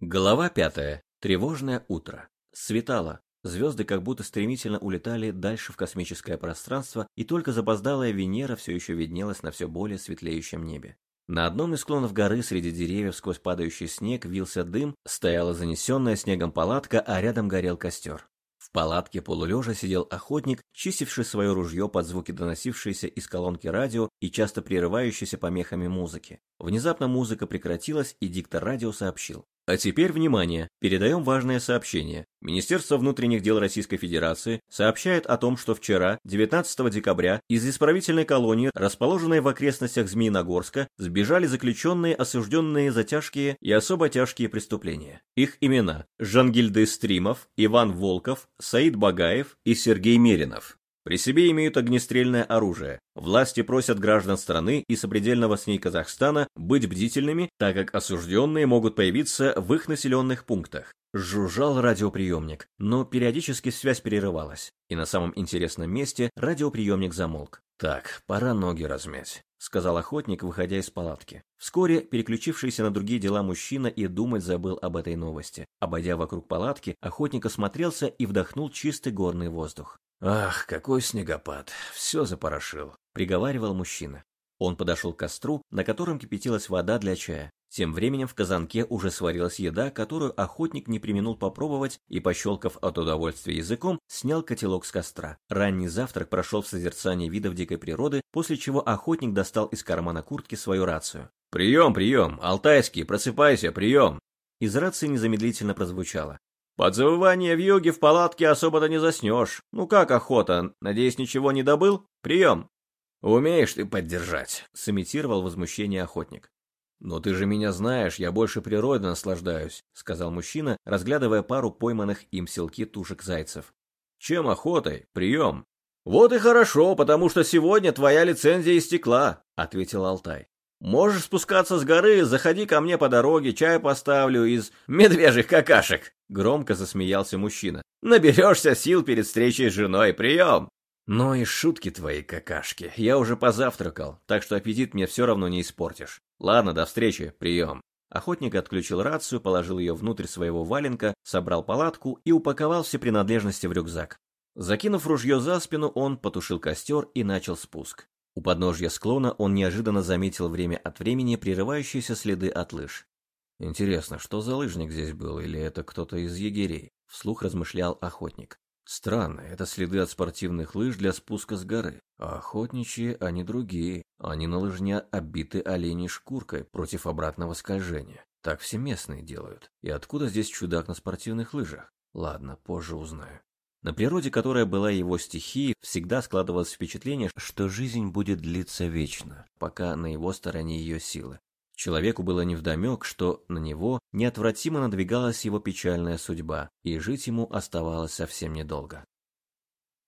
Глава пятая. Тревожное утро. Светало. Звезды как будто стремительно улетали дальше в космическое пространство, и только запоздалая Венера все еще виднелась на все более светлеющем небе. На одном из склонов горы среди деревьев сквозь падающий снег вился дым, стояла занесенная снегом палатка, а рядом горел костер. В палатке полулежа сидел охотник, чистивший свое ружье под звуки доносившиеся из колонки радио и часто прерывающиеся помехами музыки. Внезапно музыка прекратилась, и диктор радио сообщил. А теперь внимание! Передаем важное сообщение. Министерство внутренних дел Российской Федерации сообщает о том, что вчера, 19 декабря, из исправительной колонии, расположенной в окрестностях Змеиногорска, сбежали заключенные, осужденные за тяжкие и особо тяжкие преступления. Их имена – Жангильды Стримов, Иван Волков, Саид Багаев и Сергей Меринов. При себе имеют огнестрельное оружие. Власти просят граждан страны и сопредельного с ней Казахстана быть бдительными, так как осужденные могут появиться в их населенных пунктах. Жужжал радиоприемник, но периодически связь перерывалась, и на самом интересном месте радиоприемник замолк. «Так, пора ноги размять», — сказал охотник, выходя из палатки. Вскоре переключившийся на другие дела мужчина и думать забыл об этой новости. Обойдя вокруг палатки, охотник осмотрелся и вдохнул чистый горный воздух. «Ах, какой снегопад! Все запорошил!» — приговаривал мужчина. Он подошел к костру, на котором кипятилась вода для чая. Тем временем в казанке уже сварилась еда, которую охотник не применул попробовать и, пощелкав от удовольствия языком, снял котелок с костра. Ранний завтрак прошел в созерцании видов дикой природы, после чего охотник достал из кармана куртки свою рацию. «Прием, прием! Алтайский, просыпайся, прием!» Из рации незамедлительно прозвучало. Под завывание в юге в палатке особо-то не заснешь. Ну как охота? Надеюсь, ничего не добыл? Прием. Умеешь ты поддержать, сымитировал возмущение охотник. «Но ты же меня знаешь, я больше природой наслаждаюсь», — сказал мужчина, разглядывая пару пойманных им селки тушек зайцев. «Чем охотой? Прием!» «Вот и хорошо, потому что сегодня твоя лицензия истекла», — ответил Алтай. Можешь спускаться с горы, заходи ко мне по дороге, чай поставлю из медвежьих какашек. Громко засмеялся мужчина. Наберешься сил перед встречей с женой, прием. Ну и шутки твои, какашки. Я уже позавтракал, так что аппетит мне все равно не испортишь. Ладно, до встречи, прием. Охотник отключил рацию, положил ее внутрь своего валенка, собрал палатку и упаковал все принадлежности в рюкзак. Закинув ружье за спину, он потушил костер и начал спуск. У подножья склона он неожиданно заметил время от времени прерывающиеся следы от лыж. Интересно, что за лыжник здесь был, или это кто-то из егерей? Вслух размышлял охотник. Странно, это следы от спортивных лыж для спуска с горы. А охотничьи, они другие. Они на лыжне обиты оленей шкуркой против обратного скольжения. Так все местные делают. И откуда здесь чудак на спортивных лыжах? Ладно, позже узнаю. На природе, которая была его стихией, всегда складывалось впечатление, что жизнь будет длиться вечно, пока на его стороне ее силы. Человеку было невдомек, что на него неотвратимо надвигалась его печальная судьба, и жить ему оставалось совсем недолго.